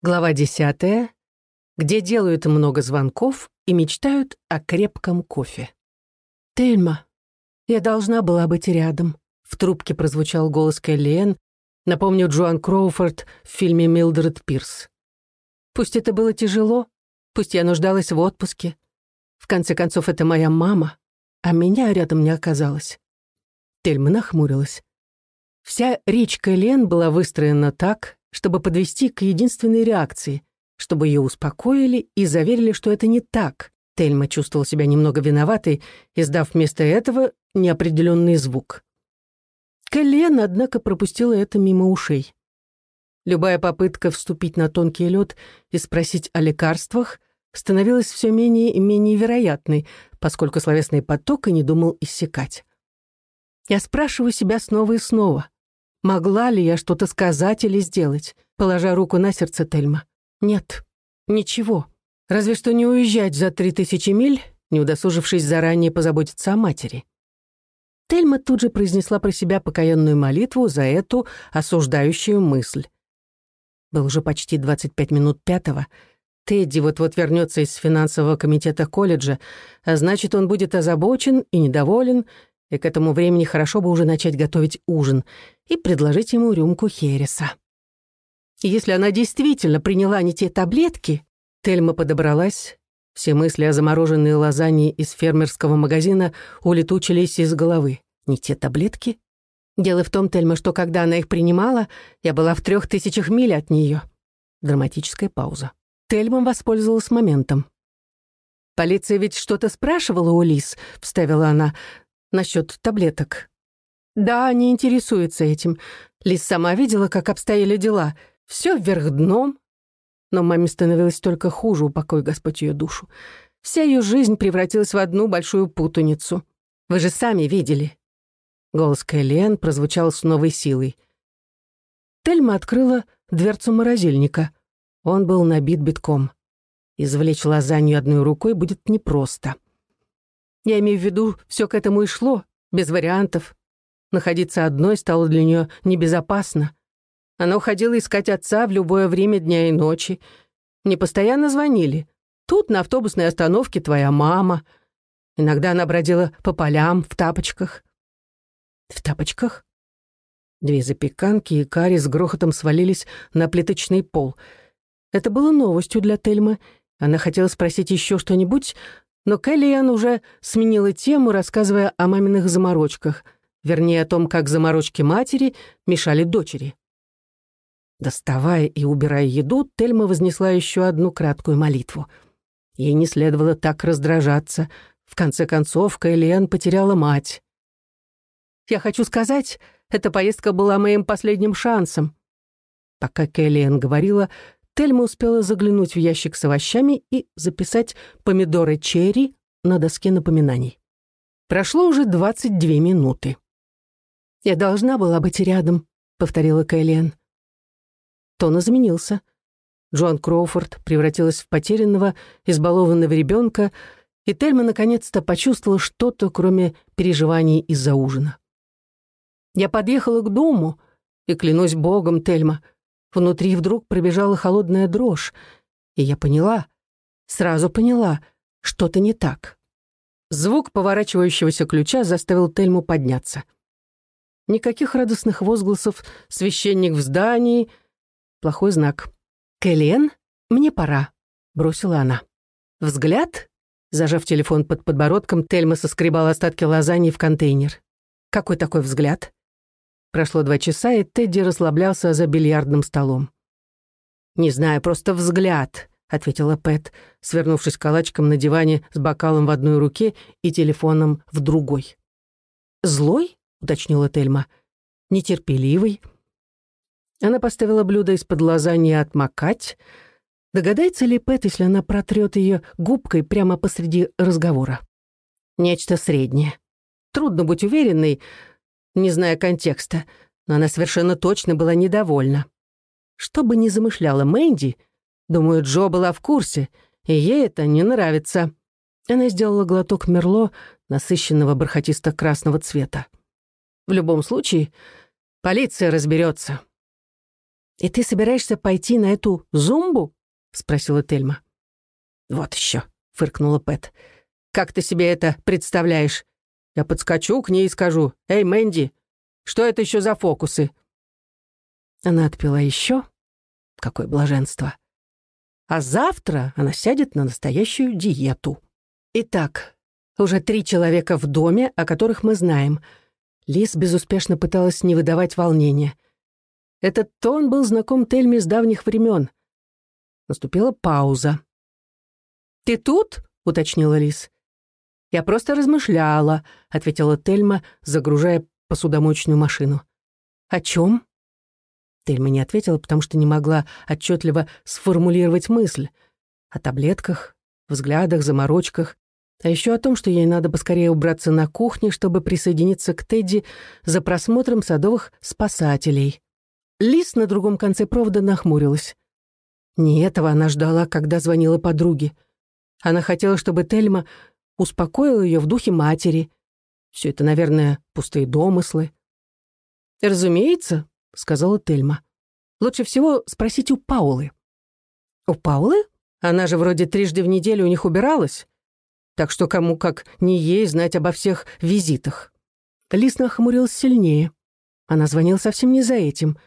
Глава десятая, где делают много звонков и мечтают о крепком кофе. «Тельма, я должна была быть рядом», — в трубке прозвучал голос Кэллиэн, напомню Джоан Кроуфорд в фильме «Милдред Пирс». «Пусть это было тяжело, пусть я нуждалась в отпуске. В конце концов, это моя мама, а меня рядом не оказалось». Тельма нахмурилась. Вся речь Кэллиэн была выстроена так, чтобы подвести к единственной реакции, чтобы ее успокоили и заверили, что это не так. Тельма чувствовал себя немного виноватой, издав вместо этого неопределенный звук. Кэллиэн, однако, пропустила это мимо ушей. Любая попытка вступить на тонкий лед и спросить о лекарствах становилась все менее и менее вероятной, поскольку словесный поток и не думал иссякать. Я спрашиваю себя снова и снова — Могла ли я что-то сказать или сделать, положа руку на сердце Тельма? Нет, ничего. Разве что не уезжать за три тысячи миль, не удосужившись заранее позаботиться о матери. Тельма тут же произнесла про себя покаянную молитву за эту осуждающую мысль. Был уже почти 25 минут пятого. Тедди вот-вот вернется из финансового комитета колледжа, а значит, он будет озабочен и недоволен, и к этому времени хорошо бы уже начать готовить ужин и предложить ему рюмку хереса. если она действительно приняла не те таблетки, Тельма подобралась, все мысли о замороженной лазанье из фермерского магазина улетучились из головы. Не те таблетки? Дело в том, Тельма, что когда она их принимала, я была в трех тысячах миль от нее. Драматическая пауза. Тельма воспользовалась моментом. «Полиция ведь что-то спрашивала у Лис», — вставила она, насчет таблеток. Да, не интересуется этим. Лис сама видела, как обстояли дела. Все вверх дном. Но маме становилось только хуже, упокой Господь ее душу. Вся ее жизнь превратилась в одну большую путаницу. Вы же сами видели. Голос Кэлен прозвучал с новой силой. Тельма открыла дверцу морозильника. Он был набит битком. Извлечь лазанью одной рукой будет непросто. Я имею в виду, все к этому и шло, без вариантов. Находиться одной стало для нее небезопасно. Она уходила искать отца в любое время дня и ночи. Мне постоянно звонили. Тут на автобусной остановке твоя мама. Иногда она бродила по полям в тапочках. В тапочках? Две запеканки и карри с грохотом свалились на плиточный пол. Это было новостью для Тельмы. Она хотела спросить еще что-нибудь, но Келлиан уже сменила тему, рассказывая о маминых заморочках, вернее, о том, как заморочки матери мешали дочери. Доставая и убирая еду, Тельма вознесла еще одну краткую молитву. Ей не следовало так раздражаться. В конце концов, Кэллиан потеряла мать. «Я хочу сказать, эта поездка была моим последним шансом». Пока Кэллиан говорила, Тельма успела заглянуть в ящик с овощами и записать помидоры черри на доске напоминаний. Прошло уже 22 минуты. «Я должна была быть рядом», — повторила Кэллиан. Тон изменился. Джоан Кроуфорд превратилась в потерянного, избалованного ребенка, и Тельма наконец-то почувствовала что-то, кроме переживаний из-за ужина. «Я подъехала к дому, и, клянусь богом, Тельма, — Внутри вдруг пробежала холодная дрожь, и я поняла, сразу поняла, что-то не так. Звук поворачивающегося ключа заставил Тельму подняться. Никаких радостных возгласов «священник в здании» — плохой знак. «Кэлен, мне пора», — бросила она. Взгляд, зажав телефон под подбородком, Тельма соскребала остатки лазаньи в контейнер. Какой такой взгляд? Прошло два часа, и Тедди расслаблялся за бильярдным столом. «Не знаю, просто взгляд», — ответила Пэт, свернувшись калачиком на диване с бокалом в одной руке и телефоном в другой. «Злой?» — уточнила Тельма. «Нетерпеливый?» Она поставила блюдо из-под лазаньи отмокать. Догадается ли Пэт, если она протрет ее губкой прямо посреди разговора? Нечто среднее. Трудно быть уверенной, не зная контекста, но она совершенно точно была недовольна. Что бы ни замышляла Мэнди, думаю, Джо была в курсе, и ей это не нравится. Она сделала глоток мерло, насыщенного бархатисто-красного цвета. В любом случае, полиция разберется. «И ты собираешься пойти на эту зумбу?» — спросила Тельма. «Вот еще», — фыркнула Пэт. «Как ты себе это представляешь? Я подскочу к ней и скажу, «Эй, Мэнди, что это еще за фокусы?» Она отпила еще. Какое блаженство. А завтра она сядет на настоящую диету. Итак, уже три человека в доме, о которых мы знаем. Лис безуспешно пыталась не выдавать волнения. Этот тон был знаком Тельме с давних времен. Наступила пауза. «Ты тут?» — уточнила Лис. «Я просто размышляла», — ответила Тельма, загружая посудомоечную машину. «О чем?» Тельма не ответила, потому что не могла отчетливо сформулировать мысль. О таблетках, взглядах, заморочках, а еще о том, что ей надо поскорее убраться на кухне, чтобы присоединиться к Тедди за просмотром садовых спасателей. Лис на другом конце провода нахмурилась. Не этого она ждала, когда звонила подруге. Она хотела, чтобы Тельма успокоила ее в духе матери. Все это, наверное, пустые домыслы. «Разумеется», — сказала Тельма. «Лучше всего спросить у Паулы». «У Паулы? Она же вроде трижды в неделю у них убиралась. Так что кому как не ей знать обо всех визитах». Лис нахмурилась сильнее. Она звонила совсем не за этим.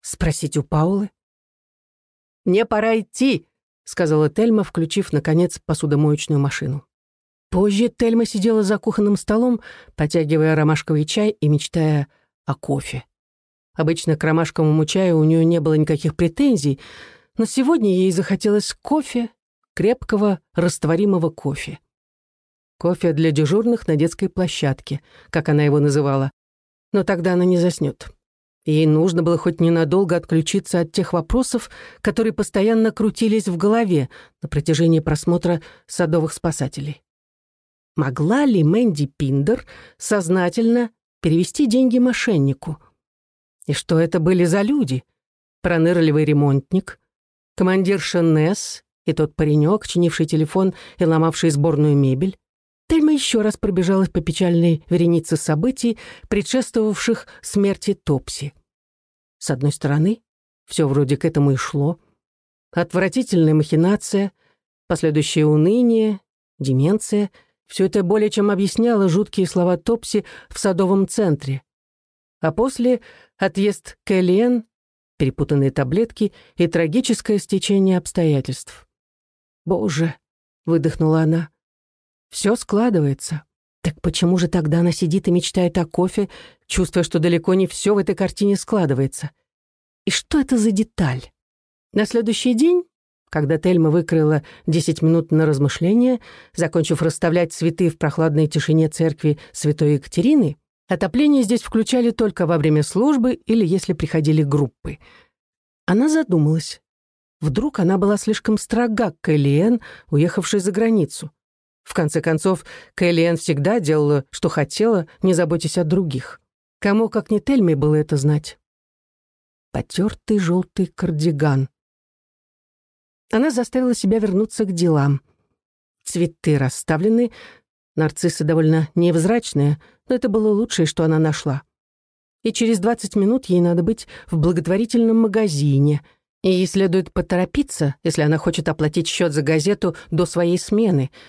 Спросить у Паулы? «Мне пора идти», — сказала Тельма, включив, наконец, посудомоечную машину. Позже Тельма сидела за кухонным столом, потягивая ромашковый чай и мечтая о кофе. Обычно к ромашковому чаю у нее не было никаких претензий, но сегодня ей захотелось кофе, крепкого, растворимого кофе. Кофе для дежурных на детской площадке, как она его называла. Но тогда она не заснет. Ей нужно было хоть ненадолго отключиться от тех вопросов, которые постоянно крутились в голове на протяжении просмотра «Садовых спасателей». Могла ли Мэнди Пиндер сознательно перевести деньги мошеннику? И что это были за люди? Пронырливый ремонтник, командир Шеннес и тот паренек, чинивший телефон и ломавший сборную мебель? Тельма еще раз пробежалась по печальной веренице событий, предшествовавших смерти Топси. С одной стороны, все вроде к этому и шло. Отвратительная махинация, последующее уныние, деменция — все это более чем объясняло жуткие слова Топси в садовом центре. А после — отъезд Кэллиэн, перепутанные таблетки и трагическое стечение обстоятельств. «Боже!» — выдохнула она. Все складывается. Так почему же тогда она сидит и мечтает о кофе, чувствуя, что далеко не все в этой картине складывается? И что это за деталь? На следующий день, когда Тельма выкрыла 10 минут на размышление, закончив расставлять цветы в прохладной тишине церкви Святой Екатерины, отопление здесь включали только во время службы или если приходили группы. Она задумалась. Вдруг она была слишком строга к Элиэн, уехавшей за границу. В конце концов, Кэллиэн всегда делала, что хотела, не заботясь о других. Кому, как не Тельме, было это знать? Потертый желтый кардиган. Она заставила себя вернуться к делам. Цветы расставлены, нарциссы довольно невзрачные, но это было лучшее, что она нашла. И через 20 минут ей надо быть в благотворительном магазине, и ей следует поторопиться, если она хочет оплатить счет за газету до своей смены —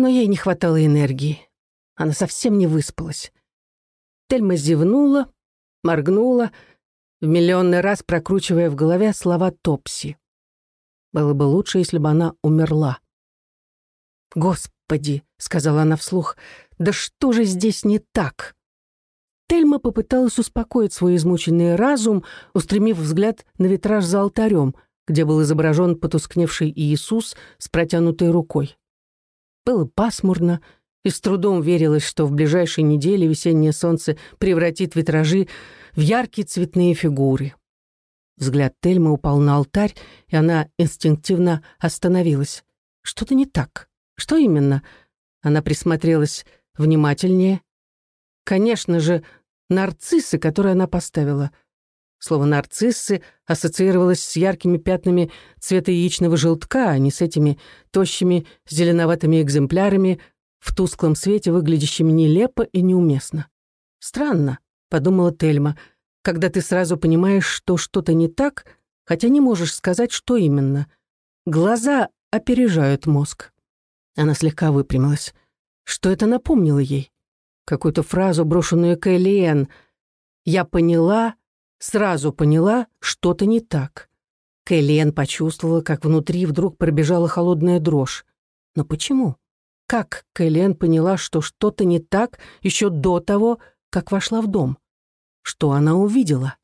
но ей не хватало энергии. Она совсем не выспалась. Тельма зевнула, моргнула, в миллионный раз прокручивая в голове слова Топси. Было бы лучше, если бы она умерла. «Господи!» — сказала она вслух. «Да что же здесь не так?» Тельма попыталась успокоить свой измученный разум, устремив взгляд на витраж за алтарем, где был изображен потускневший Иисус с протянутой рукой. Было пасмурно, и с трудом верилось, что в ближайшей неделе весеннее солнце превратит витражи в яркие цветные фигуры. Взгляд Тельмы упал на алтарь, и она инстинктивно остановилась. Что-то не так. Что именно? Она присмотрелась внимательнее. Конечно же, нарциссы, которые она поставила — Слово «нарциссы» ассоциировалось с яркими пятнами цвета яичного желтка, а не с этими тощими зеленоватыми экземплярами в тусклом свете, выглядящими нелепо и неуместно. «Странно», — подумала Тельма, когда ты сразу понимаешь, что что-то не так, хотя не можешь сказать, что именно. Глаза опережают мозг. Она слегка выпрямилась. Что это напомнило ей? Какую-то фразу, брошенную Кэллиэн. «Я поняла, сразу поняла, что-то не так». Кэллиэн почувствовала, как внутри вдруг пробежала холодная дрожь. Но почему? Как Кэллиэн поняла, что что-то не так еще до того, как вошла в дом? Что она увидела?